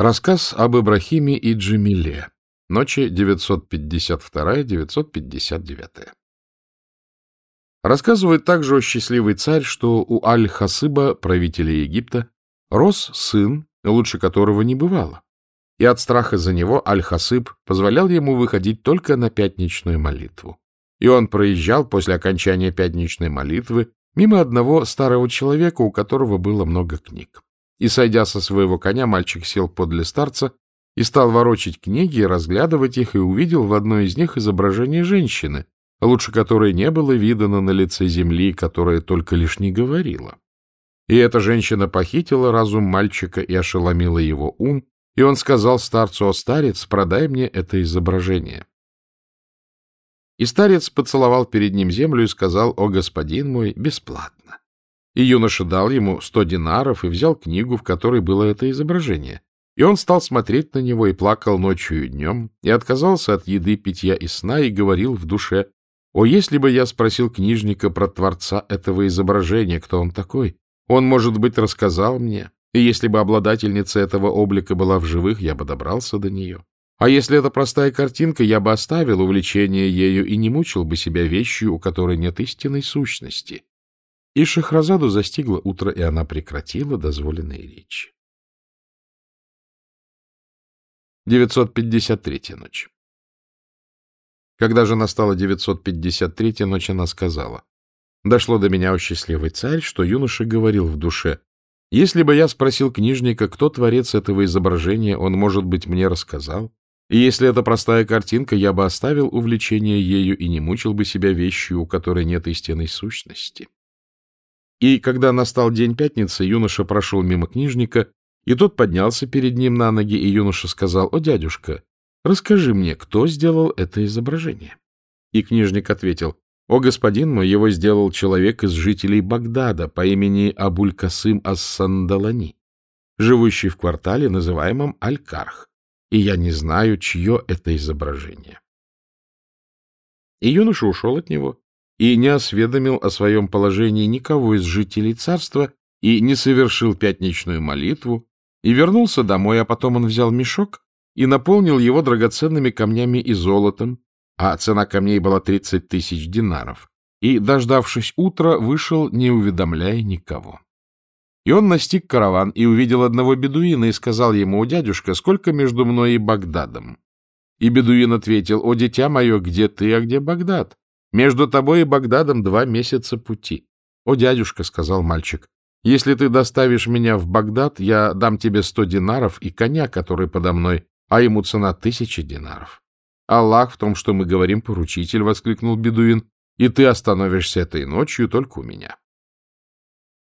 Рассказ об Ибрахиме и Джемиле. Ночи 952-959. Рассказывает также о счастливый царь, что у Аль-Хасыба, правителя Египта, рос сын, лучше которого не бывало. И от страха за него Аль-Хасыб позволял ему выходить только на пятничную молитву. И он проезжал после окончания пятничной молитвы мимо одного старого человека, у которого было много книг. И, сойдя со своего коня, мальчик сел подле старца и стал ворочать книги разглядывать их, и увидел в одной из них изображение женщины, лучше которой не было видано на лице земли, которая только лишь не говорила. И эта женщина похитила разум мальчика и ошеломила его ум, и он сказал старцу, «О, старец, продай мне это изображение». И старец поцеловал перед ним землю и сказал, «О, господин мой, бесплатно». И юноша дал ему сто динаров и взял книгу, в которой было это изображение. И он стал смотреть на него и плакал ночью и днем, и отказался от еды, питья и сна, и говорил в душе, «О, если бы я спросил книжника про творца этого изображения, кто он такой, он, может быть, рассказал мне, и если бы обладательница этого облика была в живых, я бы добрался до нее. А если это простая картинка, я бы оставил увлечение ею и не мучил бы себя вещью, у которой нет истинной сущности. И Шахразаду застигло утро, и она прекратила дозволенные речи. 953 ночь. Когда же настала 953 ночь, она сказала, «Дошло до меня, о счастливый царь, что юноша говорил в душе, если бы я спросил книжника, кто творец этого изображения, он, может быть, мне рассказал. И если это простая картинка, я бы оставил увлечение ею и не мучил бы себя вещью, у которой нет истинной сущности. И когда настал день пятницы, юноша прошел мимо книжника, и тот поднялся перед ним на ноги, и юноша сказал, «О, дядюшка, расскажи мне, кто сделал это изображение?» И книжник ответил, «О, господин мой, его сделал человек из жителей Багдада по имени Абуль-Касым Ас-Сандалани, живущий в квартале, называемом Аль-Карх, и я не знаю, чье это изображение». И юноша ушел от него и не осведомил о своем положении никого из жителей царства и не совершил пятничную молитву, и вернулся домой, а потом он взял мешок и наполнил его драгоценными камнями и золотом, а цена камней была 30 тысяч динаров, и, дождавшись утра, вышел, не уведомляя никого. И он настиг караван и увидел одного бедуина и сказал ему, «О, дядюшка, сколько между мной и Багдадом?» И бедуин ответил, «О, дитя мое, где ты, а где Багдад? Между тобой и Багдадом два месяца пути». «О, дядюшка», — сказал мальчик, «если ты доставишь меня в Багдад, я дам тебе сто динаров и коня, который подо мной, а ему цена тысячи динаров». Аллах в том, что мы говорим, поручитель, — воскликнул бедуин, — и ты остановишься этой ночью только у меня.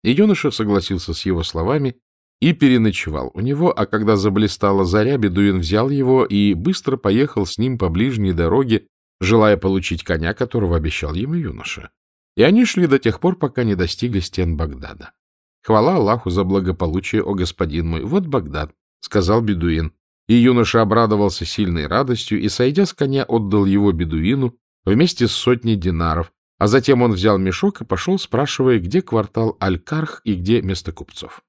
И юноша согласился с его словами и переночевал у него, а когда заблистала заря, бедуин взял его и быстро поехал с ним по ближней дороге, желая получить коня, которого обещал ему юноша. И они шли до тех пор, пока не достигли стен Багдада. Хвала Аллаху за благополучие, о господин мой. Вот Багдад, — сказал бедуин. И юноша обрадовался сильной радостью и, сойдя с коня, отдал его бедуину вместе с сотней динаров, а затем он взял мешок и пошел, спрашивая, где квартал Аль-Карх и где место купцов.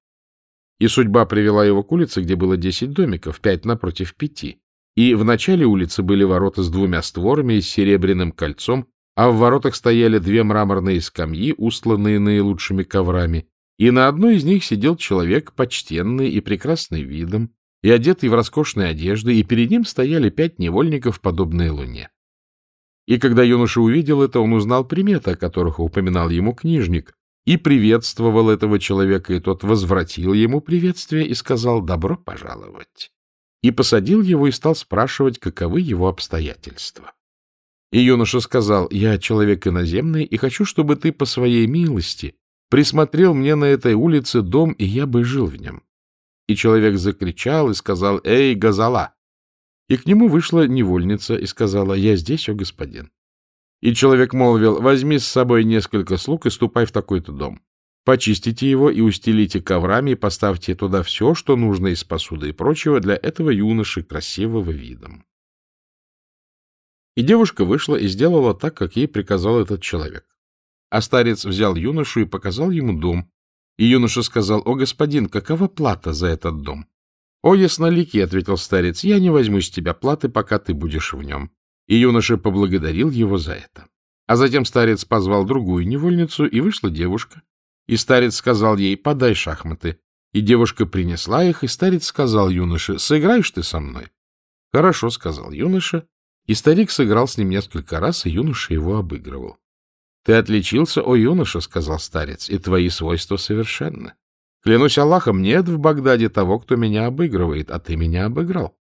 И судьба привела его к улице, где было десять домиков, пять напротив пяти. И в начале улицы были ворота с двумя створами и серебряным кольцом, а в воротах стояли две мраморные скамьи, устланные наилучшими коврами, и на одной из них сидел человек, почтенный и прекрасный видом, и одетый в роскошные одежды, и перед ним стояли пять невольников, подобные луне. И когда юноша увидел это, он узнал приметы, о которых упоминал ему книжник, и приветствовал этого человека, и тот возвратил ему приветствие и сказал «добро пожаловать». И посадил его и стал спрашивать, каковы его обстоятельства. И юноша сказал, «Я человек иноземный, и хочу, чтобы ты по своей милости присмотрел мне на этой улице дом, и я бы жил в нем. И человек закричал и сказал «Эй, газала!» И к нему вышла невольница и сказала «Я здесь, о господин». И человек молвил «Возьми с собой несколько слуг и ступай в такой-то дом. Почистите его и устелите коврами и поставьте туда все, что нужно из посуды и прочего для этого юноши красивого видом». И девушка вышла и сделала так, как ей приказал этот человек. А старец взял юношу и показал ему дом, и юноша сказал, «О, господин, какова плата за этот дом?» — О, ясноликий, — ответил старец, — я не возьму с тебя платы, пока ты будешь в нем. И юноша поблагодарил его за это. А затем старец позвал другую невольницу, и вышла девушка. И старец сказал ей, подай шахматы. И девушка принесла их, и старец сказал юноше, сыграешь ты со мной? Хорошо, — сказал юноша, и старик сыграл с ним несколько раз, и юноша его обыгрывал. — Ты отличился, о юноша, — сказал старец, — и твои свойства совершенны. Клянусь Аллахом, нет в Багдаде того, кто меня обыгрывает, а ты меня обыграл.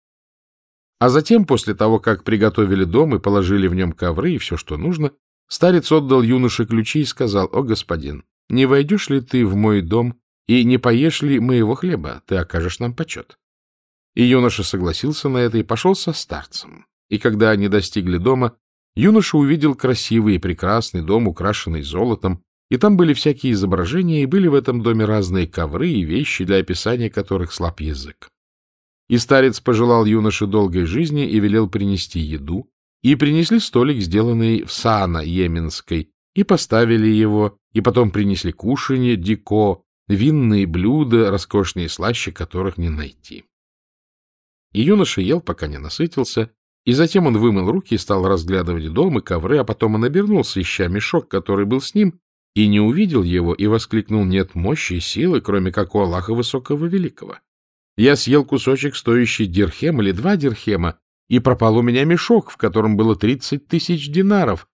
А затем, после того, как приготовили дом и положили в нем ковры и все, что нужно, старец отдал юноше ключи и сказал, «О, господин, не войдешь ли ты в мой дом и не поешь ли моего хлеба? Ты окажешь нам почет». И юноша согласился на это и пошел со старцем. И когда они достигли дома, юноша увидел красивый и прекрасный дом, украшенный золотом, и там были всякие изображения, и были в этом доме разные ковры и вещи, для описания которых слаб язык. И старец пожелал юноше долгой жизни и велел принести еду, и принесли столик, сделанный в сана йеменской, и поставили его, и потом принесли кушанье, дико, винные блюда, роскошные слаще которых не найти. И юноша ел, пока не насытился, и затем он вымыл руки и стал разглядывать дом и ковры, а потом он обернулся, ища мешок, который был с ним, и не увидел его, и воскликнул, нет мощи и силы, кроме как у Аллаха Высокого Великого. Я съел кусочек, стоящий дирхем или два дирхема, и пропал у меня мешок, в котором было тридцать тысяч динаров.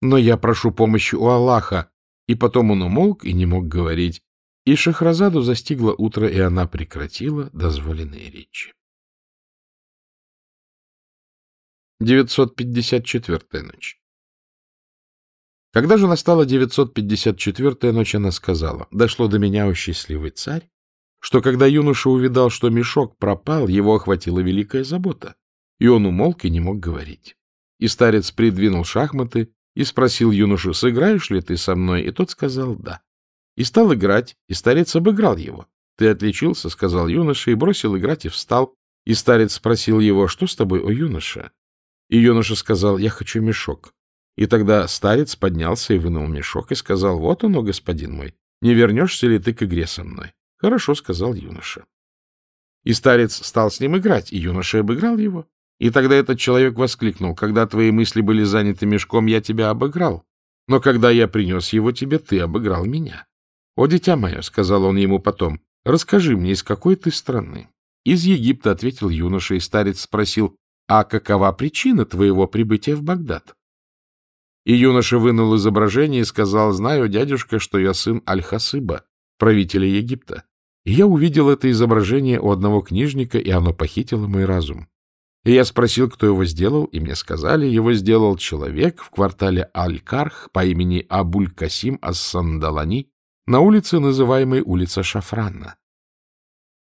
Но я прошу помощи у Аллаха. И потом он умолк и не мог говорить. И Шахразаду застигло утро, и она прекратила дозволенные речи. 954-я ночь когда же настала 954-я ночь, она сказала, «Дошло до меня, о счастливый царь, что когда юноша увидал, что мешок пропал, его охватила великая забота, и он умолк и не мог говорить. И старец придвинул шахматы и спросил юношу, «Сыграешь ли ты со мной?» И тот сказал «да». И стал играть, и старец обыграл его. «Ты отличился», — сказал юноша, и бросил играть, и встал. И старец спросил его, «Что с тобой, о юноша?» И юноша сказал, «Я хочу мешок». И тогда старец поднялся и вынул мешок и сказал, вот оно, господин мой, не вернешься ли ты к игре со мной? Хорошо, сказал юноша. И старец стал с ним играть, и юноша обыграл его. И тогда этот человек воскликнул, когда твои мысли были заняты мешком, я тебя обыграл. Но когда я принес его тебе, ты обыграл меня. О, дитя мое, сказал он ему потом, расскажи мне, из какой ты страны? Из Египта, ответил юноша, и старец спросил, а какова причина твоего прибытия в Багдад? И юноша вынул изображение и сказал, знаю, дядюшка, что я сын Аль-Хасыба, правителя Египта. И я увидел это изображение у одного книжника, и оно похитило мой разум. И я спросил, кто его сделал, и мне сказали, его сделал человек в квартале Аль-Карх по имени Абуль-Касим Ас-Сандалани на улице, называемой улица Шафранна.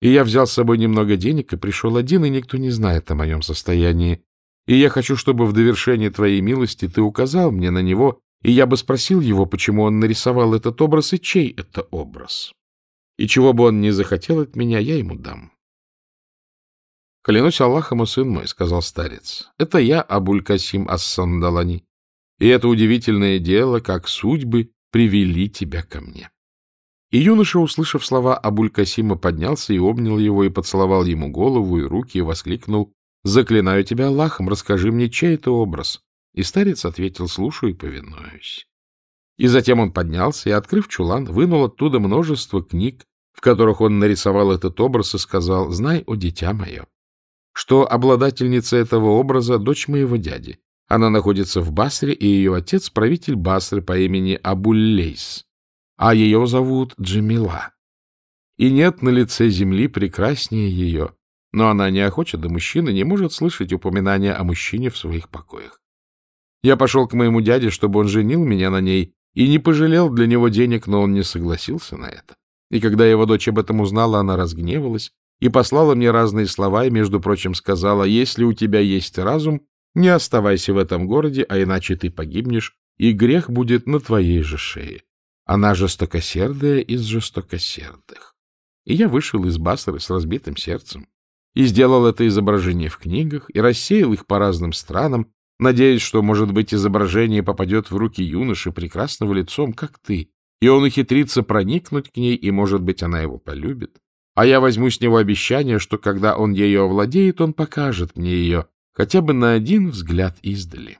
И я взял с собой немного денег и пришел один, и никто не знает о моем состоянии. И я хочу, чтобы в довершение твоей милости ты указал мне на него, и я бы спросил его, почему он нарисовал этот образ и чей это образ. И чего бы он ни захотел от меня, я ему дам. — Клянусь Аллахом, о сын мой, — сказал старец, — это я, Абуль-Касим Ас-Сандалани, и это удивительное дело, как судьбы привели тебя ко мне. И юноша, услышав слова Абуль-Касима, поднялся и обнял его, и поцеловал ему голову и руки, и воскликнул Заклинаю тебя Аллахом, расскажи мне, чей это образ. И старец ответил, слушаю и повинуюсь. И затем он поднялся и, открыв чулан, вынул оттуда множество книг, в которых он нарисовал этот образ и сказал, «Знай, о дитя мое, что обладательница этого образа — дочь моего дяди. Она находится в Басре, и ее отец — правитель Басры по имени Абуллейс, а ее зовут Джамила. И нет на лице земли прекраснее ее, но она не охочет до мужчины, не может слышать упоминания о мужчине в своих покоях. Я пошел к моему дяде, чтобы он женил меня на ней, и не пожалел для него денег, но он не согласился на это. И когда его дочь об этом узнала, она разгневалась и послала мне разные слова, и, между прочим, сказала, «Если у тебя есть разум, не оставайся в этом городе, а иначе ты погибнешь, и грех будет на твоей же шее. Она жестокосердая из жестокосердых». И я вышел из Басры с разбитым сердцем и сделал это изображение в книгах, и рассеял их по разным странам, надеясь, что, может быть, изображение попадет в руки юноши прекрасного лицом, как ты, и он ухитрится проникнуть к ней, и, может быть, она его полюбит. А я возьму с него обещание, что когда он ею овладеет, он покажет мне ее, хотя бы на один взгляд издали.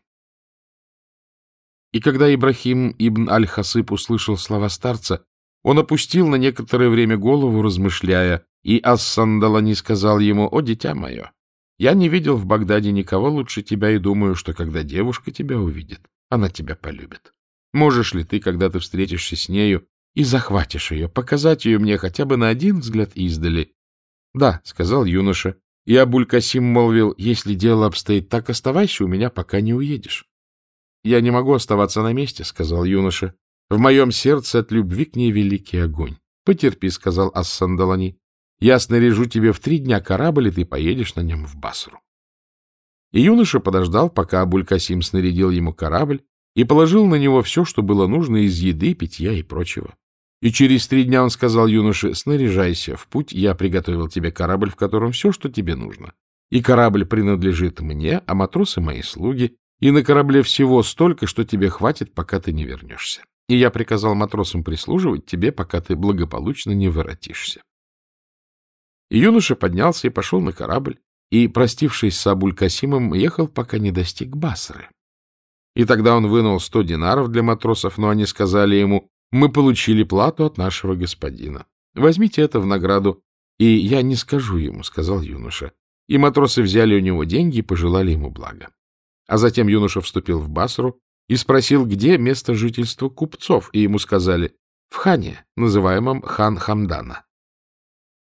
И когда Ибрахим ибн Аль-Хасыб услышал слова старца, он опустил на некоторое время голову, размышляя, и Ас-Сандалани сказал ему, «О, дитя мое, я не видел в Багдаде никого лучше тебя и думаю, что когда девушка тебя увидит, она тебя полюбит. Можешь ли ты, когда ты встретишься с нею и захватишь ее, показать ее мне хотя бы на один взгляд издали? — Да, — сказал юноша. И Абуль-Касим молвил, — если дело обстоит так, оставайся у меня, пока не уедешь. — Я не могу оставаться на месте, — сказал юноша. — В моем сердце от любви к ней великий огонь. — Потерпи, — сказал Ас-Сандалани. Я снаряжу тебе в три дня корабль, и ты поедешь на нем в Басру. И юноша подождал, пока Абуль-Касим снарядил ему корабль и положил на него все, что было нужно из еды, питья и прочего. И через три дня он сказал юноше, снаряжайся в путь, я приготовил тебе корабль, в котором все, что тебе нужно. И корабль принадлежит мне, а матросы мои слуги, и на корабле всего столько, что тебе хватит, пока ты не вернешься. И я приказал матросам прислуживать тебе, пока ты благополучно не воротишься. И юноша поднялся и пошел на корабль, и, простившись с Абуль-Касимом, ехал, пока не достиг Басры. И тогда он вынул сто динаров для матросов, но они сказали ему, «Мы получили плату от нашего господина. Возьмите это в награду, и я не скажу ему», — сказал юноша. И матросы взяли у него деньги и пожелали ему блага. А затем юноша вступил в Басру и спросил, где место жительства купцов, и ему сказали, «В хане, называемом хан Хамдана».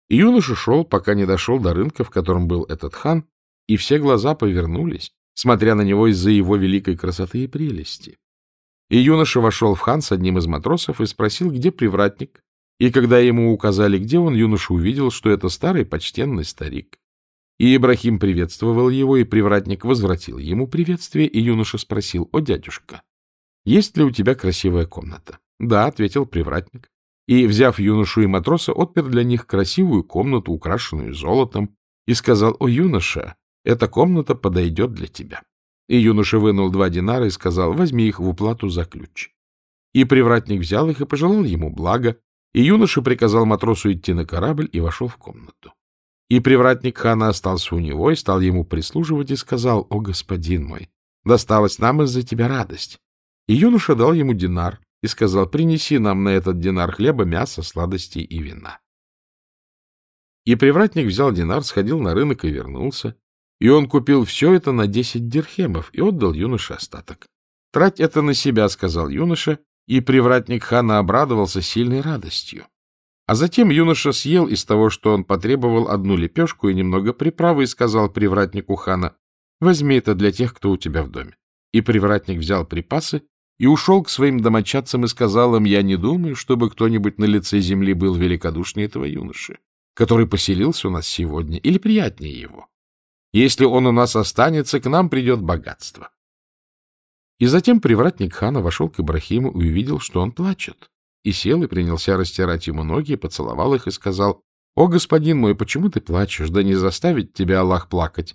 И юноша шел, пока не дошел до рынка, в котором был этот хан, и все глаза повернулись, смотря на него из-за его великой красоты и прелести. И юноша вошел в хан с одним из матросов и спросил, где привратник. И когда ему указали, где он, юноша увидел, что это старый почтенный старик. И Ибрахим приветствовал его, и привратник возвратил ему приветствие, и юноша спросил, «О, дядюшка, есть ли у тебя красивая комната?» «Да», — ответил привратник и, взяв юношу и матроса, отпер для них красивую комнату, украшенную золотом, и сказал, «О, юноша, эта комната подойдет для тебя». И юноша вынул два динара и сказал, «Возьми их в уплату за ключ». И привратник взял их и пожелал ему блага, и юноша приказал матросу идти на корабль и вошел в комнату. И привратник хана остался у него и стал ему прислуживать и сказал, «О, господин мой, досталась нам из-за тебя радость». И юноша дал ему динар, и сказал, принеси нам на этот динар хлеба, мяса, сладостей и вина. И привратник взял динар, сходил на рынок и вернулся, и он купил все это на десять дирхемов и отдал юноше остаток. — Трать это на себя, — сказал юноша, и привратник хана обрадовался сильной радостью. А затем юноша съел из того, что он потребовал, одну лепешку и немного приправы, и сказал привратнику хана, — возьми это для тех, кто у тебя в доме. И привратник взял припасы и ушел к своим домочадцам и сказал им, я не думаю, чтобы кто-нибудь на лице земли был великодушнее этого юноши, который поселился у нас сегодня, или приятнее его. Если он у нас останется, к нам придет богатство. И затем привратник хана вошел к Ибрахиму и увидел, что он плачет, и сел и принялся растирать ему ноги, поцеловал их и сказал, «О, господин мой, почему ты плачешь? Да не заставит тебя Аллах плакать».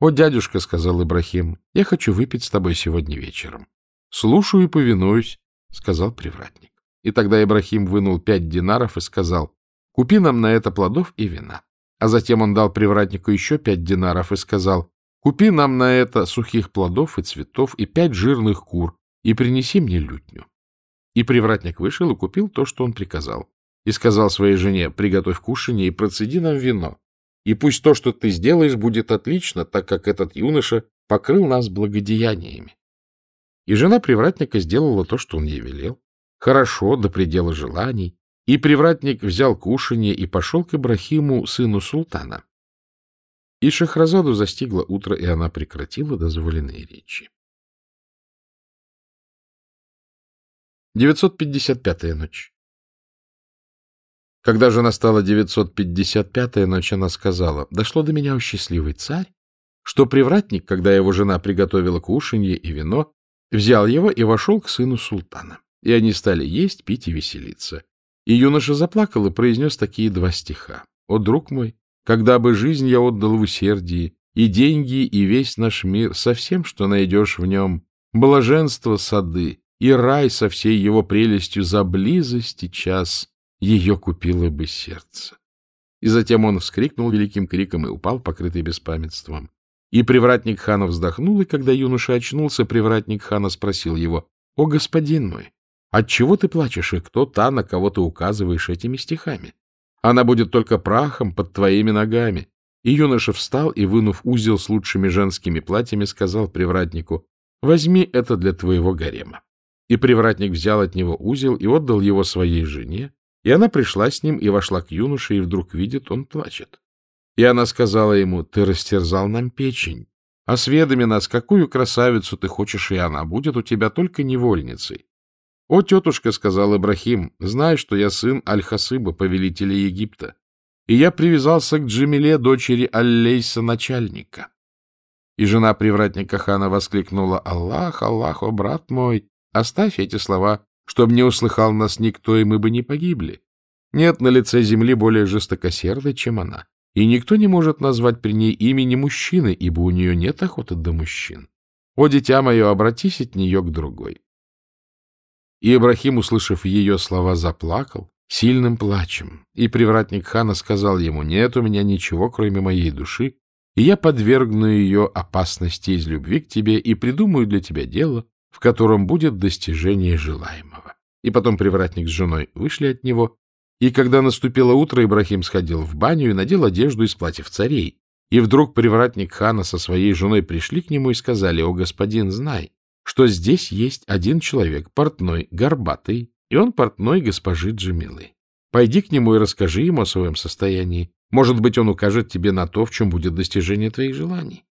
«О, дядюшка», — сказал Ибрахим, — «я хочу выпить с тобой сегодня вечером». — Слушаю и повинуюсь, — сказал привратник. И тогда Ибрахим вынул пять динаров и сказал, — купи нам на это плодов и вина. А затем он дал привратнику еще пять динаров и сказал, — купи нам на это сухих плодов и цветов и пять жирных кур и принеси мне лютню. И привратник вышел и купил то, что он приказал. И сказал своей жене, приготовь кушанье и процеди нам вино. И пусть то, что ты сделаешь, будет отлично, так как этот юноша покрыл нас благодеяниями. И жена привратника сделала то, что он ей велел. Хорошо, до предела желаний. И привратник взял кушанье и пошел к Ибрахиму, сыну султана. И Шахразаду застигло утро, и она прекратила дозволенные речи. 955-я ночь Когда же настала 955-я ночь, она сказала, «Дошло до меня, о счастливый царь, что привратник, когда его жена приготовила кушанье и вино, взял его и вошел к сыну султана. И они стали есть, пить и веселиться. И юноша заплакал и произнес такие два стиха. «О, друг мой, когда бы жизнь я отдал в усердии, и деньги, и весь наш мир, со всем, что найдешь в нем, блаженство сады, и рай со всей его прелестью за близости час, ее купило бы сердце». И затем он вскрикнул великим криком и упал, покрытый беспамятством. И привратник хана вздохнул, и когда юноша очнулся, привратник хана спросил его, «О, господин мой, отчего ты плачешь, и кто та, на кого ты указываешь этими стихами? Она будет только прахом под твоими ногами». И юноша встал и, вынув узел с лучшими женскими платьями, сказал привратнику, «Возьми это для твоего гарема». И привратник взял от него узел и отдал его своей жене, и она пришла с ним и вошла к юноше, и вдруг видит, он плачет. И она сказала ему, ты растерзал нам печень. Осведоми нас, какую красавицу ты хочешь, и она будет у тебя только невольницей. — О, тетушка, — сказал Ибрахим, — знай, что я сын Аль-Хасыба, повелителя Египта, и я привязался к Джамиле, дочери Аллейса, начальника. И жена привратника хана воскликнула, — Аллах, Аллах, о, брат мой, оставь эти слова, чтобы не услыхал нас никто, и мы бы не погибли. Нет на лице земли более жестокосердой, чем она и никто не может назвать при ней имени мужчины, ибо у нее нет охоты до мужчин. О, дитя мое, обратись от нее к другой. И Ибрахим, услышав ее слова, заплакал сильным плачем, и привратник хана сказал ему, нет у меня ничего, кроме моей души, и я подвергну ее опасности из любви к тебе и придумаю для тебя дело, в котором будет достижение желаемого. И потом привратник с женой вышли от него, и когда наступило утро, Ибрахим сходил в баню и надел одежду из платьев царей. И вдруг привратник хана со своей женой пришли к нему и сказали, «О, господин, знай, что здесь есть один человек, портной, горбатый, и он портной госпожи Джамилы. Пойди к нему и расскажи ему о своем состоянии. Может быть, он укажет тебе на то, в чем будет достижение твоих желаний».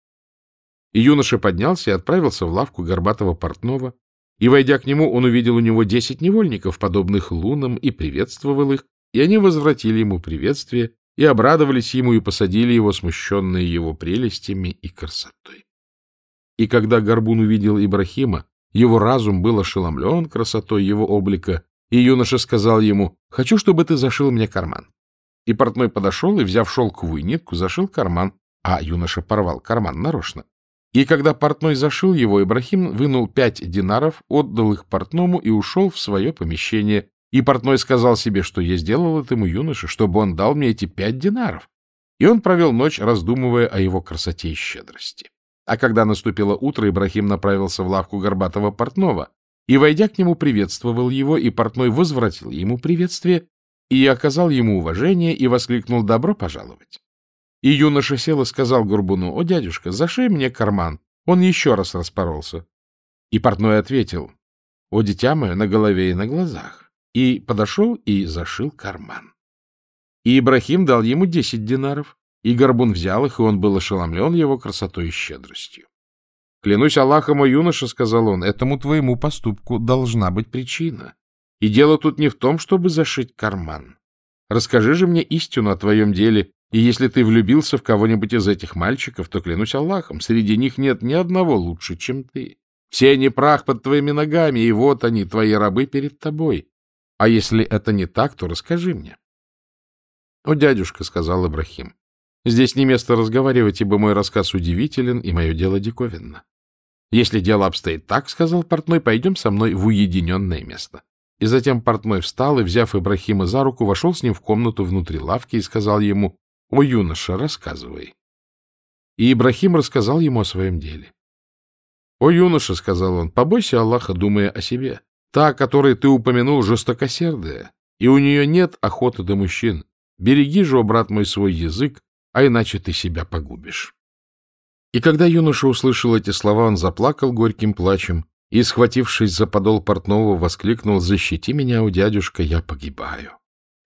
И юноша поднялся и отправился в лавку горбатого портного, и, войдя к нему, он увидел у него десять невольников, подобных лунам, и приветствовал их, и они возвратили ему приветствие, и обрадовались ему, и посадили его, смущенные его прелестями и красотой. И когда Горбун увидел Ибрахима, его разум был ошеломлен красотой его облика, и юноша сказал ему, «Хочу, чтобы ты зашил мне карман». И портной подошел и, взяв шелковую нитку, зашил карман, а юноша порвал карман нарочно. И когда портной зашил его, Ибрахим вынул пять динаров, отдал их портному и ушел в свое помещение, и портной сказал себе, что я сделал этому юноше, чтобы он дал мне эти пять динаров. И он провел ночь, раздумывая о его красоте и щедрости. А когда наступило утро, Ибрахим направился в лавку горбатого портного, и, войдя к нему, приветствовал его, и портной возвратил ему приветствие, и оказал ему уважение, и воскликнул «добро пожаловать». И юноша сел и сказал Горбуну, «О, дядюшка, зашей мне карман». Он еще раз распоролся. И портной ответил, «О, дитя мое, на голове и на глазах» и подошел и зашил карман. И Ибрахим дал ему десять динаров, и Горбун взял их, и он был ошеломлен его красотой и щедростью. «Клянусь Аллахом, о юноша», — сказал он, — «этому твоему поступку должна быть причина. И дело тут не в том, чтобы зашить карман. Расскажи же мне истину о твоем деле, и если ты влюбился в кого-нибудь из этих мальчиков, то, клянусь Аллахом, среди них нет ни одного лучше, чем ты. Все они прах под твоими ногами, и вот они, твои рабы перед тобой. А если это не так, то расскажи мне. — О, дядюшка, — сказал Ибрахим, — здесь не место разговаривать, ибо мой рассказ удивителен, и мое дело диковинно. — Если дело обстоит так, — сказал портной, — пойдем со мной в уединенное место. И затем портной встал и, взяв Ибрахима за руку, вошел с ним в комнату внутри лавки и сказал ему, — О, юноша, рассказывай. И Ибрахим рассказал ему о своем деле. — О, юноша, — сказал он, — побойся Аллаха, думая о себе. Та, о которой ты упомянул, жестокосердая, и у нее нет охоты до мужчин. Береги же, о брат мой, свой язык, а иначе ты себя погубишь. И когда юноша услышал эти слова, он заплакал горьким плачем и, схватившись за подол портного, воскликнул «Защити меня, у дядюшка, я погибаю».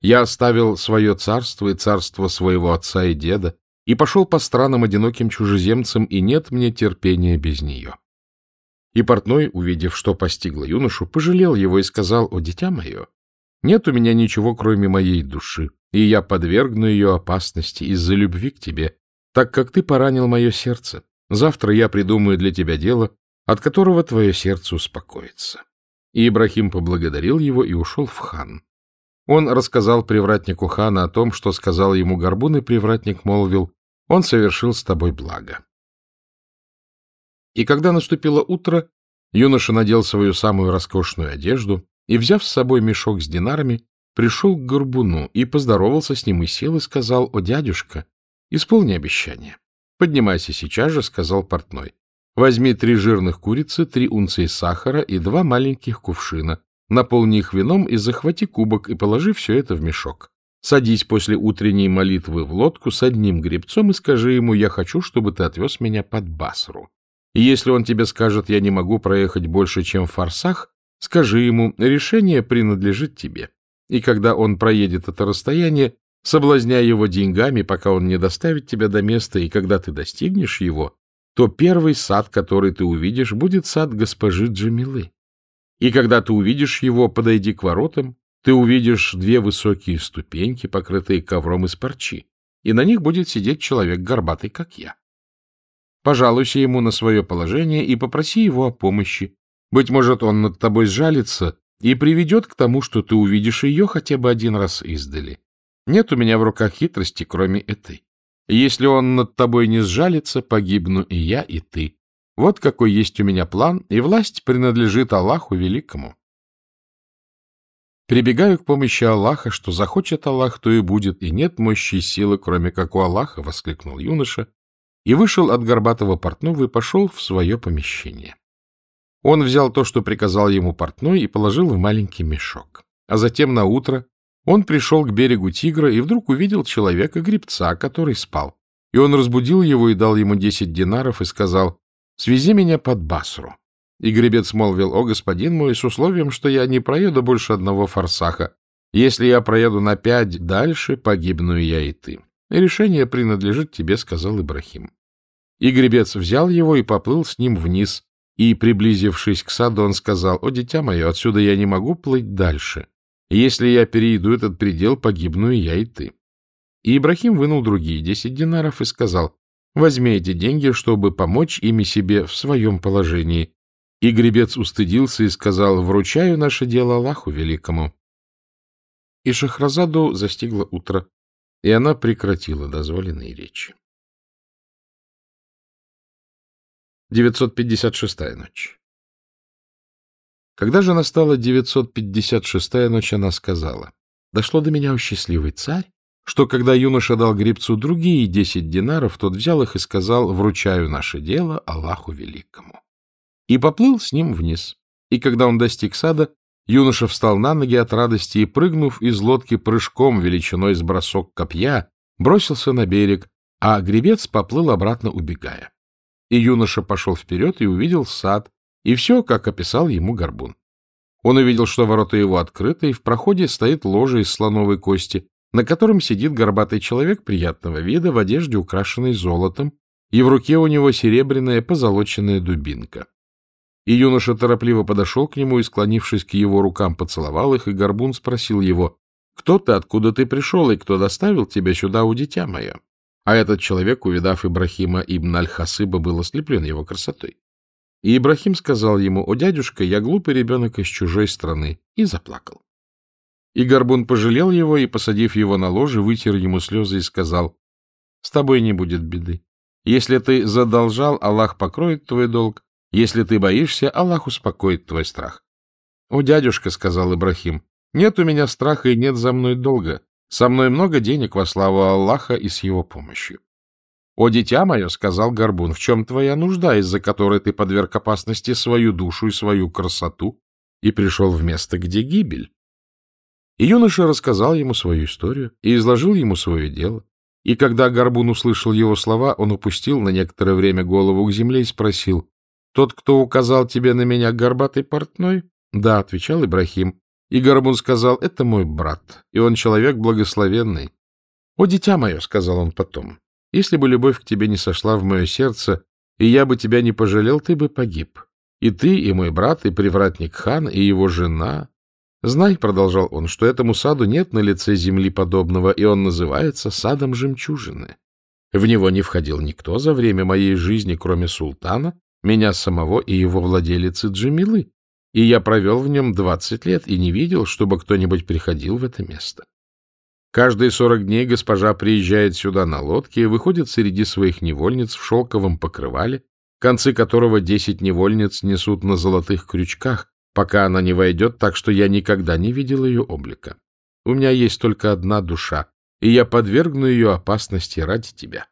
Я оставил свое царство и царство своего отца и деда и пошел по странам одиноким чужеземцам, и нет мне терпения без нее. И портной, увидев, что постигло юношу, пожалел его и сказал, «О, дитя мое, нет у меня ничего, кроме моей души, и я подвергну ее опасности из-за любви к тебе, так как ты поранил мое сердце. Завтра я придумаю для тебя дело, от которого твое сердце успокоится». И Ибрахим поблагодарил его и ушел в хан. Он рассказал привратнику хана о том, что сказал ему Горбун, и привратник молвил, «Он совершил с тобой благо». И когда наступило утро, юноша надел свою самую роскошную одежду и, взяв с собой мешок с динарами, пришел к горбуну и поздоровался с ним и сел и сказал, «О, дядюшка, исполни обещание». «Поднимайся сейчас же», — сказал портной. «Возьми три жирных курицы, три унции сахара и два маленьких кувшина, наполни их вином и захвати кубок и положи все это в мешок. Садись после утренней молитвы в лодку с одним гребцом и скажи ему, я хочу, чтобы ты отвез меня под Басру. И если он тебе скажет, я не могу проехать больше, чем в форсах, скажи ему, решение принадлежит тебе. И когда он проедет это расстояние, соблазняй его деньгами, пока он не доставит тебя до места, и когда ты достигнешь его, то первый сад, который ты увидишь, будет сад госпожи Джамилы. И когда ты увидишь его, подойди к воротам, ты увидишь две высокие ступеньки, покрытые ковром из парчи, и на них будет сидеть человек горбатый, как я. Пожалуйся ему на свое положение и попроси его о помощи. Быть может, он над тобой сжалится и приведет к тому, что ты увидишь ее хотя бы один раз издали. Нет у меня в руках хитрости, кроме этой. Если он над тобой не сжалится, погибну и я, и ты. Вот какой есть у меня план, и власть принадлежит Аллаху Великому. Прибегаю к помощи Аллаха, что захочет Аллах, то и будет, и нет мощи и силы, кроме как у Аллаха, — воскликнул юноша, и вышел от горбатого портного и пошел в свое помещение. Он взял то, что приказал ему портной, и положил в маленький мешок. А затем на утро он пришел к берегу Тигра и вдруг увидел человека-гребца, который спал. И он разбудил его и дал ему десять динаров и сказал, «Свези меня под Басру». И гребец молвил, «О, господин мой, с условием, что я не проеду больше одного форсаха. Если я проеду на пять дальше, погибну и я, и ты. Решение принадлежит тебе», — сказал Ибрахим. И гребец взял его и поплыл с ним вниз, и, приблизившись к саду, он сказал, «О, дитя мое, отсюда я не могу плыть дальше. Если я перейду этот предел, погибну и я, и ты». И Ибрахим вынул другие десять динаров и сказал, «Возьми эти деньги, чтобы помочь ими себе в своем положении». И гребец устыдился и сказал, «Вручаю наше дело Аллаху Великому». И Шахразаду застигло утро, и она прекратила дозволенные речи. 956-я ночь. Когда же настала 956-я ночь, она сказала, «Дошло до меня, о счастливый царь, что когда юноша дал гребцу другие десять динаров, тот взял их и сказал, «Вручаю наше дело Аллаху Великому». И поплыл с ним вниз. И когда он достиг сада, юноша встал на ноги от радости и, прыгнув из лодки прыжком величиной с бросок копья, бросился на берег, а гребец поплыл обратно, убегая. И юноша пошел вперед и увидел сад, и все, как описал ему горбун. Он увидел, что ворота его открыты, и в проходе стоит ложе из слоновой кости, на котором сидит горбатый человек приятного вида в одежде, украшенной золотом, и в руке у него серебряная позолоченная дубинка. И юноша торопливо подошел к нему и, склонившись к его рукам, поцеловал их, и горбун спросил его, «Кто ты, откуда ты пришел, и кто доставил тебя сюда, у дитя мое?» А этот человек, увидав Ибрахима ибн Аль-Хасыба, был ослеплен его красотой. И Ибрахим сказал ему, «О, дядюшка, я глупый ребенок из чужой страны», и заплакал. И Горбун пожалел его и, посадив его на ложе, вытер ему слезы и сказал, «С тобой не будет беды. Если ты задолжал, Аллах покроет твой долг. Если ты боишься, Аллах успокоит твой страх». «О, дядюшка», — сказал Ибрахим, — «нет у меня страха и нет за мной долга. Со мной много денег во славу Аллаха и с его помощью. — О, дитя мое, — сказал Горбун, — в чем твоя нужда, из-за которой ты подверг опасности свою душу и свою красоту и пришел в место, где гибель? И юноша рассказал ему свою историю и изложил ему свое дело. И когда Горбун услышал его слова, он упустил на некоторое время голову к земле и спросил, «Тот, кто указал тебе на меня горбатый портной?» «Да», — отвечал Ибрахим, и Горбун сказал, — это мой брат, и он человек благословенный. — О, дитя мое, — сказал он потом, — если бы любовь к тебе не сошла в мое сердце, и я бы тебя не пожалел, ты бы погиб. И ты, и мой брат, и привратник хан, и его жена. Знай, — продолжал он, — что этому саду нет на лице земли подобного, и он называется садом жемчужины. В него не входил никто за время моей жизни, кроме султана, меня самого и его владелицы Джамилы и я провел в нем двадцать лет и не видел, чтобы кто-нибудь приходил в это место. Каждые сорок дней госпожа приезжает сюда на лодке и выходит среди своих невольниц в шелковом покрывале, концы которого десять невольниц несут на золотых крючках, пока она не войдет, так что я никогда не видел ее облика. У меня есть только одна душа, и я подвергну ее опасности ради тебя.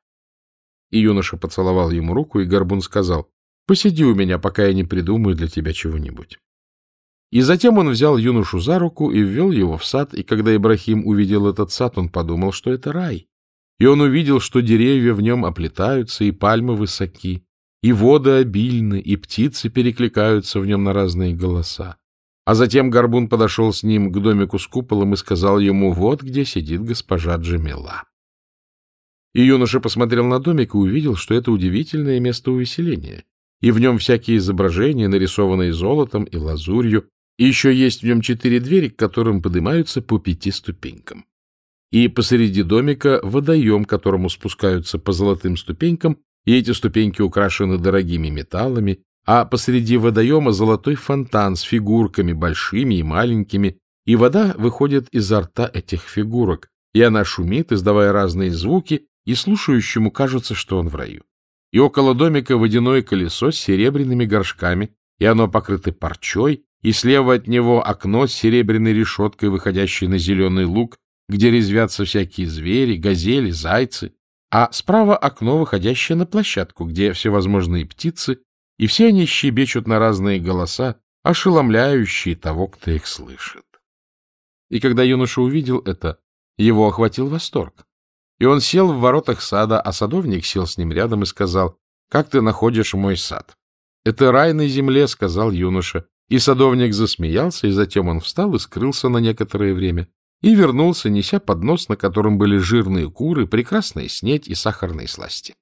И юноша поцеловал ему руку, и Горбун сказал, «Посиди у меня, пока я не придумаю для тебя чего-нибудь». И затем он взял юношу за руку и ввел его в сад, и когда Ибрахим увидел этот сад, он подумал, что это рай. И он увидел, что деревья в нем оплетаются, и пальмы высоки, и воды обильны, и птицы перекликаются в нем на разные голоса. А затем Горбун подошел с ним к домику с куполом и сказал ему, вот где сидит госпожа Джамила. И юноша посмотрел на домик и увидел, что это удивительное место увеселения, и в нем всякие изображения, нарисованные золотом и лазурью, и еще есть в нем четыре двери, к которым поднимаются по пяти ступенькам. И посреди домика водоем, к которому спускаются по золотым ступенькам, и эти ступеньки украшены дорогими металлами, а посреди водоема золотой фонтан с фигурками большими и маленькими, и вода выходит изо рта этих фигурок, и она шумит, издавая разные звуки, и слушающему кажется, что он в раю. И около домика водяное колесо с серебряными горшками, и оно покрыто парчой, и слева от него окно с серебряной решеткой, выходящей на зеленый луг, где резвятся всякие звери, газели, зайцы, а справа окно, выходящее на площадку, где всевозможные птицы, и все они щебечут на разные голоса, ошеломляющие того, кто их слышит. И когда юноша увидел это, его охватил восторг. И он сел в воротах сада, а садовник сел с ним рядом и сказал, «Как ты находишь мой сад?» «Это рай на земле», — сказал юноша. И садовник засмеялся, и затем он встал и скрылся на некоторое время, и вернулся, неся поднос, на котором были жирные куры, прекрасная снеть и сахарные сласти.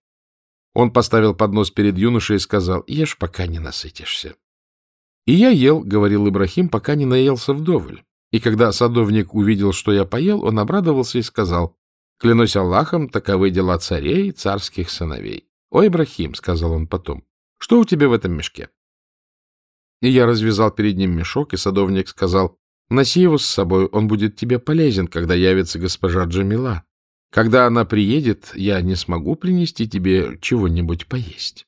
Он поставил поднос перед юношей и сказал, «Ешь, пока не насытишься». «И я ел», — говорил Ибрахим, — «пока не наелся вдоволь». И когда садовник увидел, что я поел, он обрадовался и сказал, Клянусь Аллахом, таковы дела царей и царских сыновей. — О, Ибрахим, — сказал он потом, — что у тебя в этом мешке? И я развязал перед ним мешок, и садовник сказал, — Носи его с собой, он будет тебе полезен, когда явится госпожа Джамила. Когда она приедет, я не смогу принести тебе чего-нибудь поесть.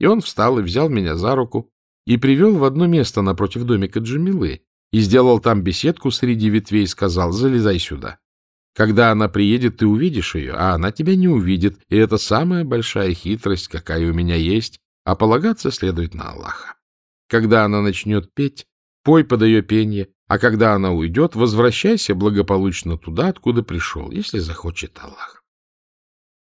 И он встал и взял меня за руку и привел в одно место напротив домика Джамилы и сделал там беседку среди ветвей и сказал, залезай сюда. Когда она приедет, ты увидишь ее, а она тебя не увидит, и это самая большая хитрость, какая у меня есть, а полагаться следует на Аллаха. Когда она начнет петь, пой под ее пение, а когда она уйдет, возвращайся благополучно туда, откуда пришел, если захочет Аллах.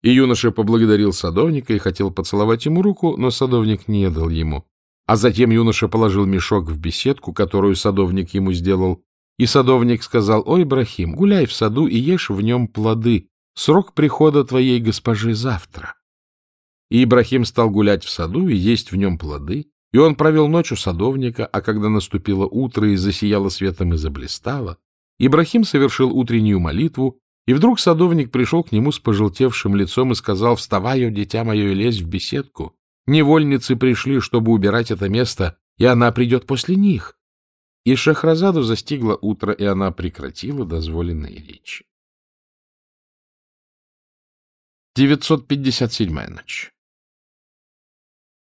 И юноша поблагодарил садовника и хотел поцеловать ему руку, но садовник не дал ему. А затем юноша положил мешок в беседку, которую садовник ему сделал, и садовник сказал, «Ой, Брахим, гуляй в саду и ешь в нем плоды. Срок прихода твоей госпожи завтра». И Ибрахим стал гулять в саду и есть в нем плоды, и он провел ночь у садовника, а когда наступило утро и засияло светом и заблистало, Ибрахим совершил утреннюю молитву, и вдруг садовник пришел к нему с пожелтевшим лицом и сказал, «Вставай, о, дитя мое, и лезь в беседку. Невольницы пришли, чтобы убирать это место, и она придет после них. И Шахразаду застигло утро, и она прекратила дозволенные речи. 957-я ночь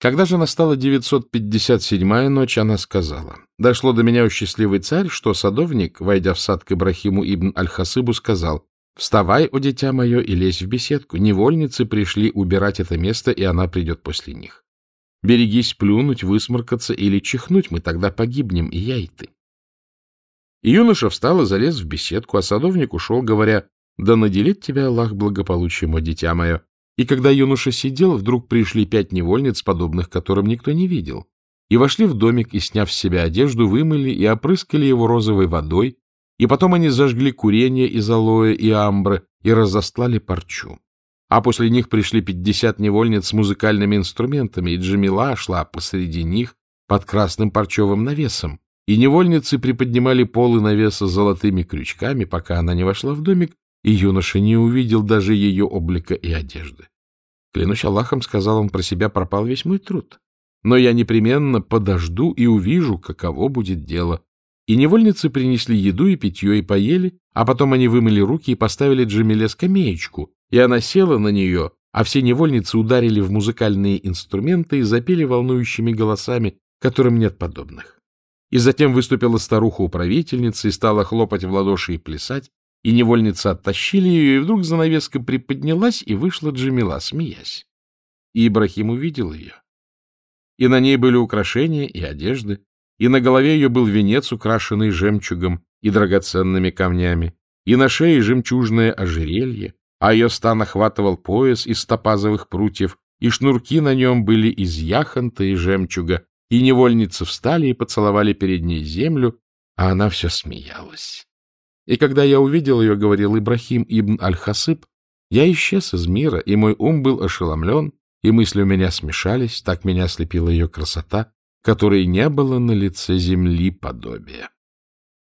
Когда же настала 957-я ночь, она сказала, «Дошло до меня, у счастливый царь, что садовник, войдя в сад к Ибрахиму ибн Аль-Хасыбу, сказал, «Вставай, о дитя мое, и лезь в беседку. Невольницы пришли убирать это место, и она придет после них. Берегись плюнуть, высморкаться или чихнуть, мы тогда погибнем, и я, и ты. И юноша встал и залез в беседку, а садовник ушел, говоря, «Да наделит тебя Аллах благополучием, о дитя мое». И когда юноша сидел, вдруг пришли пять невольниц, подобных которым никто не видел, и вошли в домик, и, сняв с себя одежду, вымыли и опрыскали его розовой водой, и потом они зажгли курение из алоэ и амбры и разостлали парчу. А после них пришли пятьдесят невольниц с музыкальными инструментами, и Джамила шла посреди них под красным парчевым навесом. И невольницы приподнимали полы навеса золотыми крючками, пока она не вошла в домик, и юноша не увидел даже ее облика и одежды. Клянусь Аллахом, сказал он про себя, пропал весь мой труд. Но я непременно подожду и увижу, каково будет дело. И невольницы принесли еду и питье и поели, а потом они вымыли руки и поставили Джамиле скамеечку, и она села на нее, а все невольницы ударили в музыкальные инструменты и запели волнующими голосами, которым нет подобных. И затем выступила старуха-управительница и стала хлопать в ладоши и плясать, и невольницы оттащили ее, и вдруг занавеска приподнялась, и вышла Джамила, смеясь. И Ибрахим увидел ее. И на ней были украшения и одежды, и на голове ее был венец, украшенный жемчугом и драгоценными камнями, и на шее жемчужное ожерелье, а ее стан охватывал пояс из топазовых прутьев, и шнурки на нем были из яхонта и жемчуга, и невольницы встали и поцеловали перед ней землю, а она все смеялась. И когда я увидел ее, говорил Ибрахим ибн Аль-Хасыб, я исчез из мира, и мой ум был ошеломлен, и мысли у меня смешались, так меня ослепила ее красота, которой не было на лице земли подобия.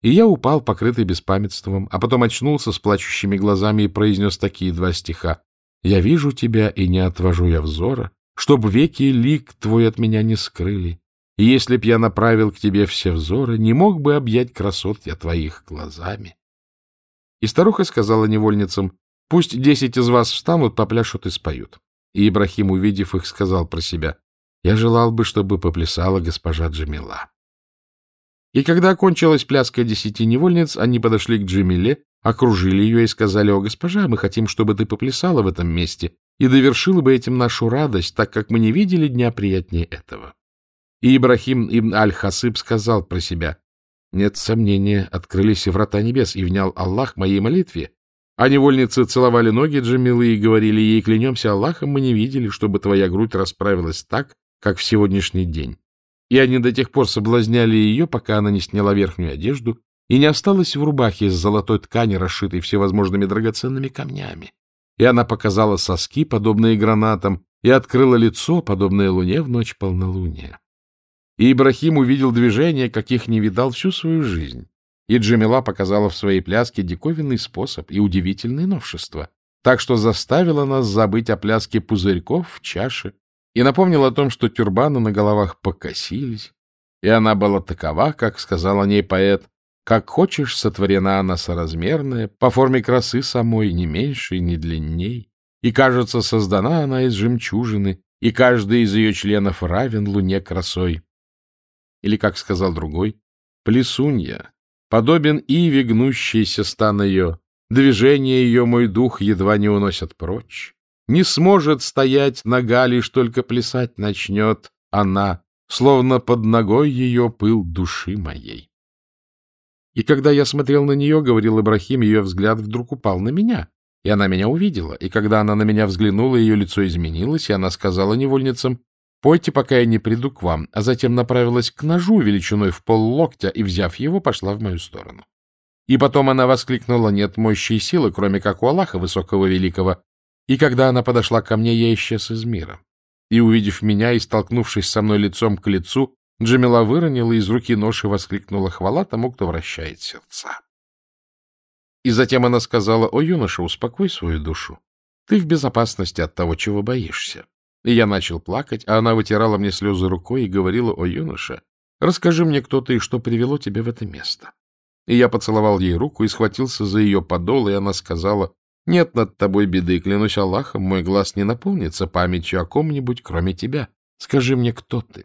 И я упал, покрытый беспамятством, а потом очнулся с плачущими глазами и произнес такие два стиха. «Я вижу тебя, и не отвожу я взора, чтоб веки лик твой от меня не скрыли. И если б я направил к тебе все взоры, не мог бы объять красот я твоих глазами». И старуха сказала невольницам, «Пусть десять из вас встанут, попляшут и споют». И Ибрахим, увидев их, сказал про себя, «Я желал бы, чтобы поплясала госпожа Джамила». И когда окончилась пляска десяти невольниц, они подошли к Джамиле, окружили ее и сказали, «О, госпожа, мы хотим, чтобы ты поплясала в этом месте и довершила бы этим нашу радость, так как мы не видели дня приятнее этого». И Ибрахим ибн Аль-Хасыб сказал про себя, «Нет сомнения, открылись и врата небес, и внял Аллах моей молитве». А невольницы целовали ноги Джамилы и говорили ей, «Клянемся Аллахом, мы не видели, чтобы твоя грудь расправилась так, как в сегодняшний день». И они до тех пор соблазняли ее, пока она не сняла верхнюю одежду и не осталась в рубахе из золотой ткани, расшитой всевозможными драгоценными камнями. И она показала соски, подобные гранатам, и открыла лицо, подобное луне в ночь полнолуния. И Ибрахим увидел движения, каких не видал всю свою жизнь. И Джамила показала в своей пляске диковинный способ и удивительные новшества, так что заставила нас забыть о пляске пузырьков в чаше и напомнила о том, что тюрбаны на головах покосились, и она была такова, как сказал о ней поэт, как хочешь, сотворена она соразмерная, по форме красы самой, не меньше, не длинней, и, кажется, создана она из жемчужины, и каждый из ее членов равен луне красой. Или, как сказал другой, плесунья, подобен иве гнущейся стан ее, движение ее мой дух едва не уносят прочь. Не сможет стоять нога, лишь только плясать начнет она, словно под ногой ее пыл души моей. И когда я смотрел на нее, говорил Ибрахим, ее взгляд вдруг упал на меня, и она меня увидела. И когда она на меня взглянула, ее лицо изменилось, и она сказала невольницам, «Пойте, пока я не приду к вам», а затем направилась к ножу величиной в пол локтя и, взяв его, пошла в мою сторону. И потом она воскликнула, «Нет мощи и силы, кроме как у Аллаха Высокого Великого». И когда она подошла ко мне, я исчез из мира. И, увидев меня и столкнувшись со мной лицом к лицу, Джамила выронила из руки нож и воскликнула «Хвала тому, кто вращает сердца». И затем она сказала «О, юноша, успокой свою душу. Ты в безопасности от того, чего боишься. И я начал плакать, а она вытирала мне слезы рукой и говорила, «О, юноша, расскажи мне, кто ты и что привело тебя в это место». И я поцеловал ей руку и схватился за ее подол, и она сказала, «Нет над тобой беды, клянусь Аллахом, мой глаз не наполнится памятью о ком-нибудь, кроме тебя. Скажи мне, кто ты?»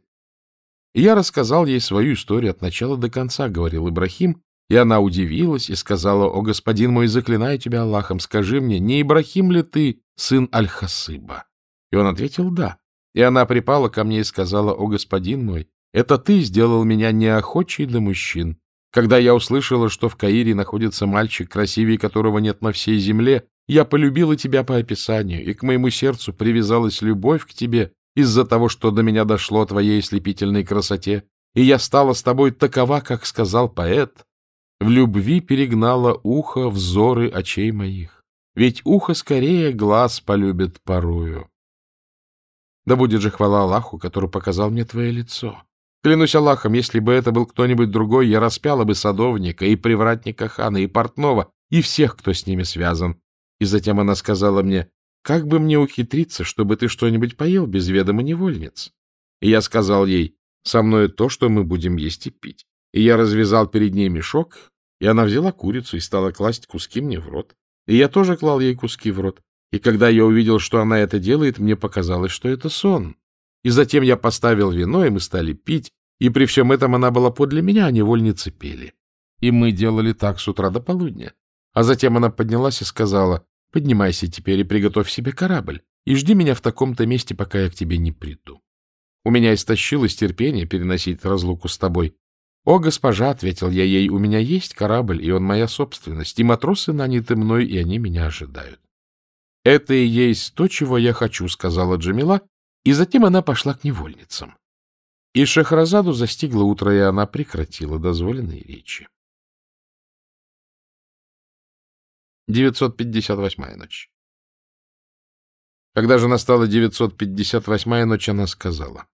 И я рассказал ей свою историю от начала до конца, — говорил Ибрахим, и она удивилась и сказала, «О, господин мой, заклинаю тебя Аллахом, скажи мне, не Ибрахим ли ты, сын Аль-Хасыба?» И он ответил «да». И она припала ко мне и сказала, «О, господин мой, это ты сделал меня неохочей до мужчин. Когда я услышала, что в Каире находится мальчик, красивее которого нет на всей земле, я полюбила тебя по описанию, и к моему сердцу привязалась любовь к тебе из-за того, что до меня дошло о твоей слепительной красоте, и я стала с тобой такова, как сказал поэт. В любви перегнала ухо взоры очей моих, ведь ухо скорее глаз полюбит порою. Да будет же хвала Аллаху, который показал мне твое лицо. Клянусь Аллахом, если бы это был кто-нибудь другой, я распяла бы садовника и привратника хана, и портного, и всех, кто с ними связан. И затем она сказала мне, как бы мне ухитриться, чтобы ты что-нибудь поел без ведома невольниц? И я сказал ей, со мной то, что мы будем есть и пить. И я развязал перед ней мешок, и она взяла курицу и стала класть куски мне в рот. И я тоже клал ей куски в рот. И когда я увидел, что она это делает, мне показалось, что это сон. И затем я поставил вино, и мы стали пить, и при всем этом она была подле меня, а невольницы пели. И мы делали так с утра до полудня. А затем она поднялась и сказала, «Поднимайся теперь и приготовь себе корабль, и жди меня в таком-то месте, пока я к тебе не приду». У меня истощилось терпение переносить разлуку с тобой. — О, госпожа, — ответил я ей, — у меня есть корабль, и он моя собственность, и матросы наняты мной, и они меня ожидают. — Это и есть то, чего я хочу, — сказала Джамила, и затем она пошла к невольницам. И Шахразаду застигло утро, и она прекратила дозволенные речи. 958-я ночь Когда же настала 958-я ночь, она сказала,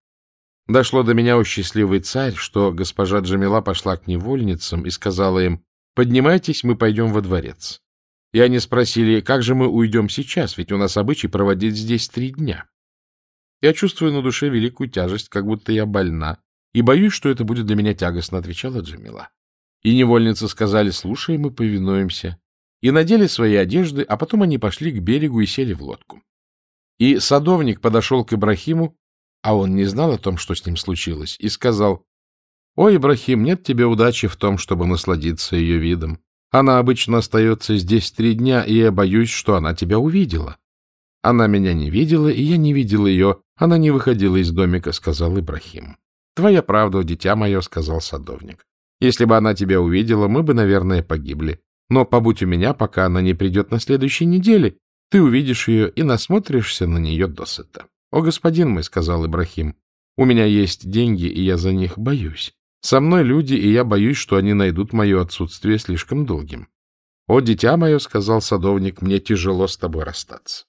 Дошло до меня, у счастливый царь, что госпожа Джамила пошла к невольницам и сказала им, «Поднимайтесь, мы пойдем во дворец». И они спросили, как же мы уйдем сейчас, ведь у нас обычай проводить здесь три дня. Я чувствую на душе великую тяжесть, как будто я больна, и боюсь, что это будет для меня тягостно, — отвечала Джамила. И невольницы сказали, слушай, мы повинуемся, и надели свои одежды, а потом они пошли к берегу и сели в лодку. И садовник подошел к Ибрахиму а он не знал о том, что с ним случилось, и сказал, «Ой, Ибрахим, нет тебе удачи в том, чтобы насладиться ее видом. Она обычно остается здесь три дня, и я боюсь, что она тебя увидела». «Она меня не видела, и я не видел ее. Она не выходила из домика», — сказал Ибрахим. «Твоя правда, дитя мое», — сказал садовник. «Если бы она тебя увидела, мы бы, наверное, погибли. Но побудь у меня, пока она не придет на следующей неделе. Ты увидишь ее и насмотришься на нее досыта». — О, господин мой, — сказал Ибрахим, — у меня есть деньги, и я за них боюсь. Со мной люди, и я боюсь, что они найдут мое отсутствие слишком долгим. — О, дитя мое, — сказал садовник, — мне тяжело с тобой расстаться.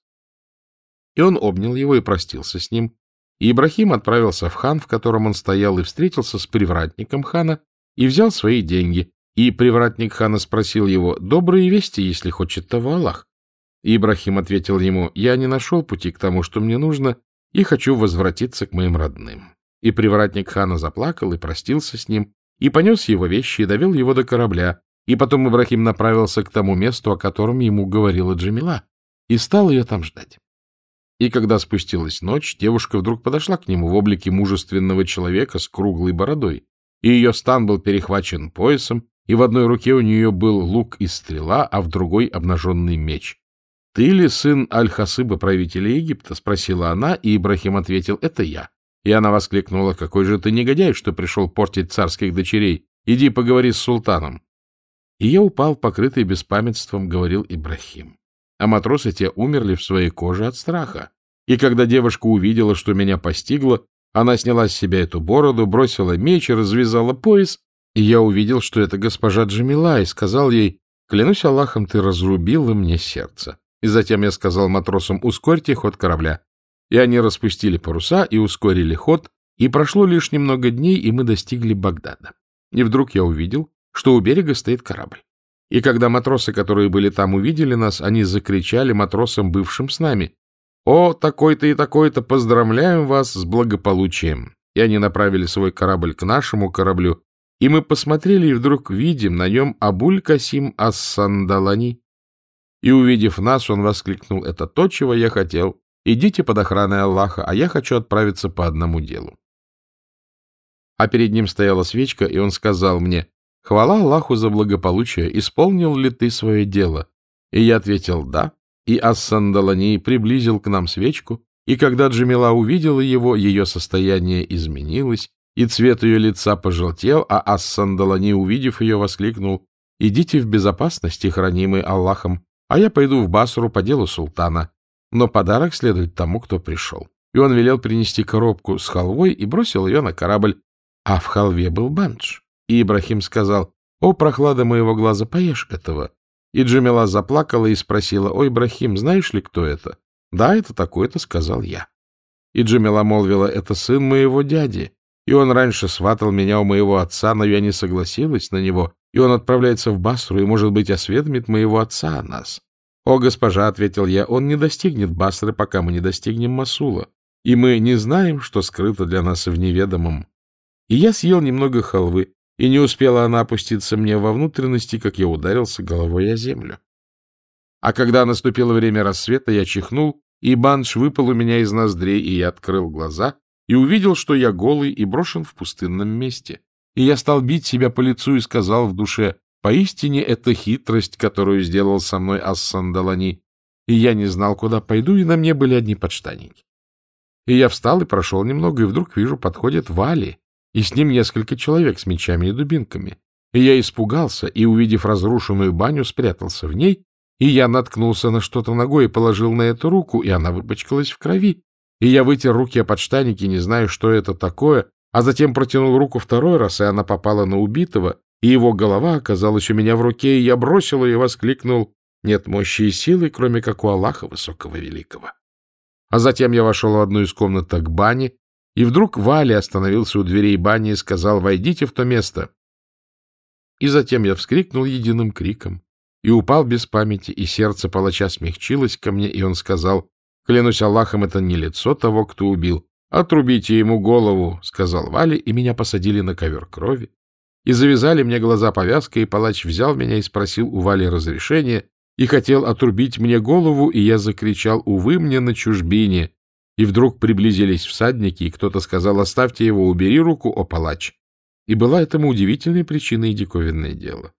И он обнял его и простился с ним. И Ибрахим отправился в хан, в котором он стоял, и встретился с привратником хана, и взял свои деньги. И привратник хана спросил его, добрые вести, если хочет того Аллах. И Ибрахим ответил ему, я не нашел пути к тому, что мне нужно, и хочу возвратиться к моим родным. И привратник хана заплакал и простился с ним, и понес его вещи, и довел его до корабля, и потом Ибрахим направился к тому месту, о котором ему говорила Джамила, и стал ее там ждать. И когда спустилась ночь, девушка вдруг подошла к нему в облике мужественного человека с круглой бородой, и ее стан был перехвачен поясом, и в одной руке у нее был лук и стрела, а в другой — обнаженный меч. — Ты ли сын Аль-Хасыба, правителя Египта? — спросила она, и Ибрахим ответил, — это я. И она воскликнула, — какой же ты негодяй, что пришел портить царских дочерей. Иди поговори с султаном. И я упал, покрытый беспамятством, — говорил Ибрахим. А матросы те умерли в своей коже от страха. И когда девушка увидела, что меня постигло, она сняла с себя эту бороду, бросила меч и развязала пояс, и я увидел, что это госпожа Джамила, и сказал ей, «Клянусь Аллахом, ты разрубила мне сердце». И затем я сказал матросам, ускорьте ход корабля. И они распустили паруса и ускорили ход, и прошло лишь немного дней, и мы достигли Багдада. И вдруг я увидел, что у берега стоит корабль. И когда матросы, которые были там, увидели нас, они закричали матросам, бывшим с нами, «О, такой-то и такой-то, поздравляем вас с благополучием!» И они направили свой корабль к нашему кораблю, и мы посмотрели, и вдруг видим на нем Абуль-Касим Ас-Сандалани, и, увидев нас, он воскликнул, «Это то, чего я хотел. Идите под охраной Аллаха, а я хочу отправиться по одному делу». А перед ним стояла свечка, и он сказал мне, «Хвала Аллаху за благополучие, исполнил ли ты свое дело?» И я ответил, «Да». И Ас-Сандалани приблизил к нам свечку, и когда Джамила увидела его, ее состояние изменилось, и цвет ее лица пожелтел, а Ас-Сандалани, увидев ее, воскликнул, «Идите в безопасности, хранимый Аллахом, а я пойду в Басру по делу султана. Но подарок следует тому, кто пришел. И он велел принести коробку с халвой и бросил ее на корабль. А в халве был бандж. И Ибрахим сказал, «О, прохлада моего глаза, поешь этого». И Джамила заплакала и спросила, «О, Ибрахим, знаешь ли, кто это?» «Да, это такой-то», — сказал я. И Джамила молвила, «Это сын моего дяди, и он раньше сватал меня у моего отца, но я не согласилась на него, и он отправляется в Басру и, может быть, осведомит моего отца о нас. — О, госпожа, — ответил я, — он не достигнет Басры, пока мы не достигнем Масула, и мы не знаем, что скрыто для нас в неведомом. И я съел немного халвы, и не успела она опуститься мне во внутренности, как я ударился головой о землю. А когда наступило время рассвета, я чихнул, и банш выпал у меня из ноздрей, и я открыл глаза и увидел, что я голый и брошен в пустынном месте. И я стал бить себя по лицу и сказал в душе, Поистине это хитрость, которую сделал со мной Ассандалани, и я не знал, куда пойду, и на мне были одни подштанники. И я встал и прошел немного, и вдруг вижу, подходит Вали, и с ним несколько человек с мечами и дубинками. И я испугался, и, увидев разрушенную баню, спрятался в ней, и я наткнулся на что-то ногой и положил на эту руку, и она выпачкалась в крови. И я вытер руки о подштанники, не знаю, что это такое, а затем протянул руку второй раз, и она попала на убитого, и его голова оказалась у меня в руке, и я бросил ее и воскликнул «Нет мощи и силы, кроме как у Аллаха Высокого Великого». А затем я вошел в одну из комнат к бане, и вдруг Валя остановился у дверей бани и сказал «Войдите в то место». И затем я вскрикнул единым криком и упал без памяти, и сердце палача смягчилось ко мне, и он сказал «Клянусь Аллахом, это не лицо того, кто убил, «Отрубите ему голову», — сказал Вали, и меня посадили на ковер крови. И завязали мне глаза повязкой, и палач взял меня и спросил у Вали разрешения, и хотел отрубить мне голову, и я закричал «Увы, мне на чужбине!» И вдруг приблизились всадники, и кто-то сказал «Оставьте его, убери руку, о палач!» И была этому удивительной причиной диковинное дело.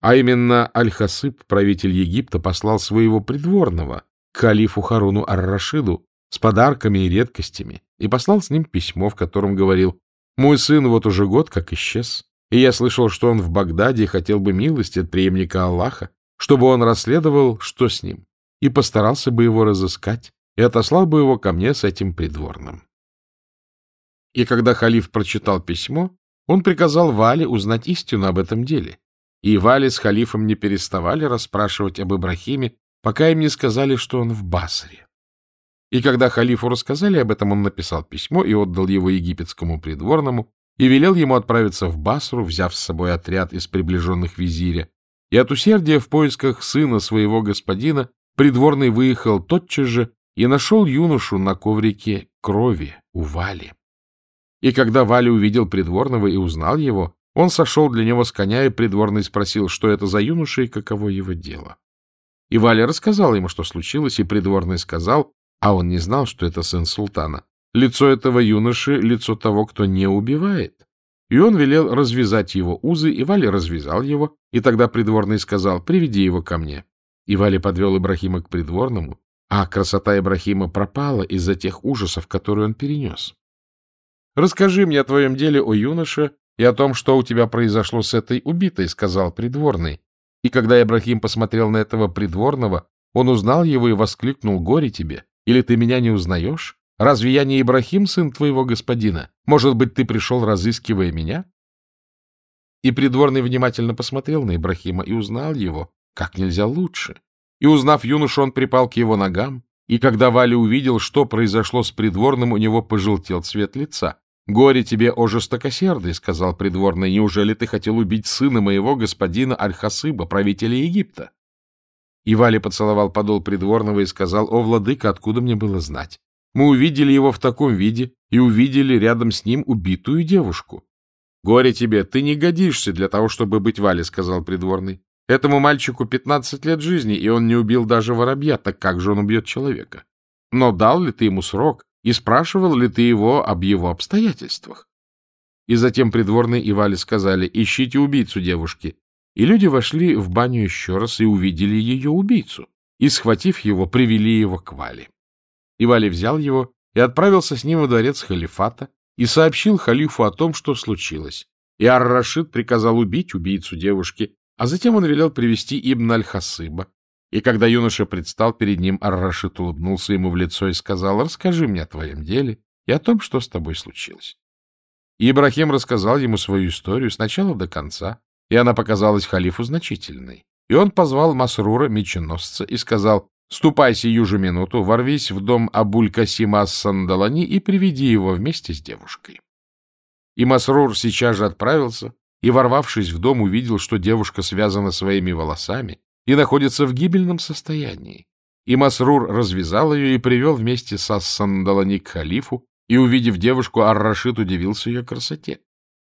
А именно Аль-Хасыб, правитель Египта, послал своего придворного к халифу Харуну Ар-Рашиду с подарками и редкостями, и послал с ним письмо, в котором говорил, «Мой сын вот уже год как исчез, и я слышал, что он в Багдаде хотел бы милости от преемника Аллаха, чтобы он расследовал, что с ним, и постарался бы его разыскать, и отослал бы его ко мне с этим придворным». И когда халиф прочитал письмо, он приказал Вале узнать истину об этом деле. И Вале с халифом не переставали расспрашивать об Ибрахиме, пока им не сказали, что он в Басре. И когда халифу рассказали об этом, он написал письмо и отдал его египетскому придворному и велел ему отправиться в Басру, взяв с собой отряд из приближенных визиря. И от усердия в поисках сына своего господина придворный выехал тотчас же и нашел юношу на коврике крови у Вали. И когда Валя увидел придворного и узнал его, он сошел для него с коня, и придворный спросил, что это за юноша и каково его дело. И Валя рассказал ему, что случилось, и придворный сказал, а он не знал, что это сын султана. Лицо этого юноши — лицо того, кто не убивает. И он велел развязать его узы, и Вали развязал его, и тогда придворный сказал, приведи его ко мне. И Вали подвел Ибрахима к придворному, а красота Ибрахима пропала из-за тех ужасов, которые он перенес. «Расскажи мне о твоем деле, о юноше, и о том, что у тебя произошло с этой убитой», — сказал придворный. И когда Ибрахим посмотрел на этого придворного, он узнал его и воскликнул «Горе тебе!» Или ты меня не узнаешь? Разве я не Ибрахим, сын твоего господина? Может быть, ты пришел, разыскивая меня? И придворный внимательно посмотрел на Ибрахима и узнал его как нельзя лучше. И, узнав юношу, он припал к его ногам, и когда Валя увидел, что произошло с придворным, у него пожелтел цвет лица. «Горе тебе, о жестокосердый!» — сказал придворный. «Неужели ты хотел убить сына моего господина Аль-Хасыба, правителя Египта?» И Валя поцеловал подол придворного и сказал, «О, владыка, откуда мне было знать? Мы увидели его в таком виде и увидели рядом с ним убитую девушку». «Горе тебе, ты не годишься для того, чтобы быть Валей», — сказал придворный. «Этому мальчику пятнадцать лет жизни, и он не убил даже воробья, так как же он убьет человека? Но дал ли ты ему срок и спрашивал ли ты его об его обстоятельствах?» И затем придворный и Вали сказали, «Ищите убийцу девушки, и люди вошли в баню еще раз и увидели ее убийцу, и, схватив его, привели его к Вале. И Вали взял его и отправился с ним во дворец халифата и сообщил халифу о том, что случилось. И Ар-Рашид приказал убить убийцу девушки, а затем он велел привести Ибн Аль-Хасыба. И когда юноша предстал перед ним, Ар-Рашид улыбнулся ему в лицо и сказал, «Расскажи мне о твоем деле и о том, что с тобой случилось». И Ибрахим рассказал ему свою историю с начала до конца, и она показалась халифу значительной. И он позвал Масрура, меченосца, и сказал, «Ступай сию же минуту, ворвись в дом Абуль-Касима Сандалани и приведи его вместе с девушкой». И Масрур сейчас же отправился, и, ворвавшись в дом, увидел, что девушка связана своими волосами и находится в гибельном состоянии. И Масрур развязал ее и привел вместе со Сандалани к халифу, и, увидев девушку, Ар-Рашид удивился ее красоте.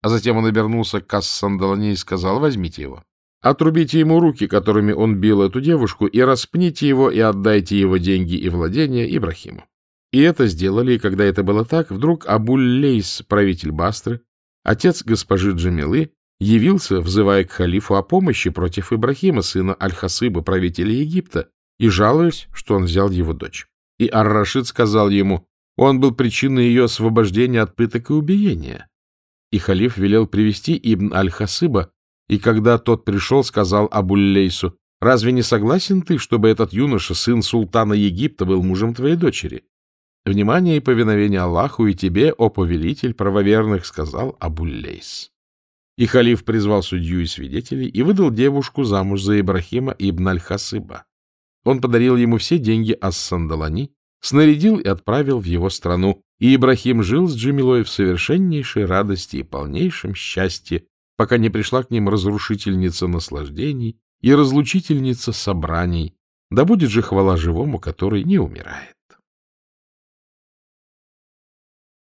А затем он обернулся к Кассандалане и сказал, возьмите его. Отрубите ему руки, которыми он бил эту девушку, и распните его, и отдайте его деньги и владения Ибрахиму. И это сделали, и когда это было так, вдруг Абуль-Лейс, правитель Бастры, отец госпожи Джамилы, явился, взывая к халифу о помощи против Ибрахима, сына Аль-Хасыба, правителя Египта, и жалуясь, что он взял его дочь. И Ар-Рашид сказал ему, он был причиной ее освобождения от пыток и убиения. И халиф велел привести Ибн Аль-Хасыба, и когда тот пришел, сказал Абуль-Лейсу, «Разве не согласен ты, чтобы этот юноша, сын султана Египта, был мужем твоей дочери?» «Внимание и повиновение Аллаху и тебе, о повелитель правоверных», — сказал Абуль-Лейс. И халиф призвал судью и свидетелей и выдал девушку замуж за Ибрахима ибн Аль-Хасыба. Он подарил ему все деньги Ас-Сандалани, снарядил и отправил в его страну, и Ибрахим жил с Джамилой в совершеннейшей радости и полнейшем счастье, пока не пришла к ним разрушительница наслаждений и разлучительница собраний, да будет же хвала живому, который не умирает.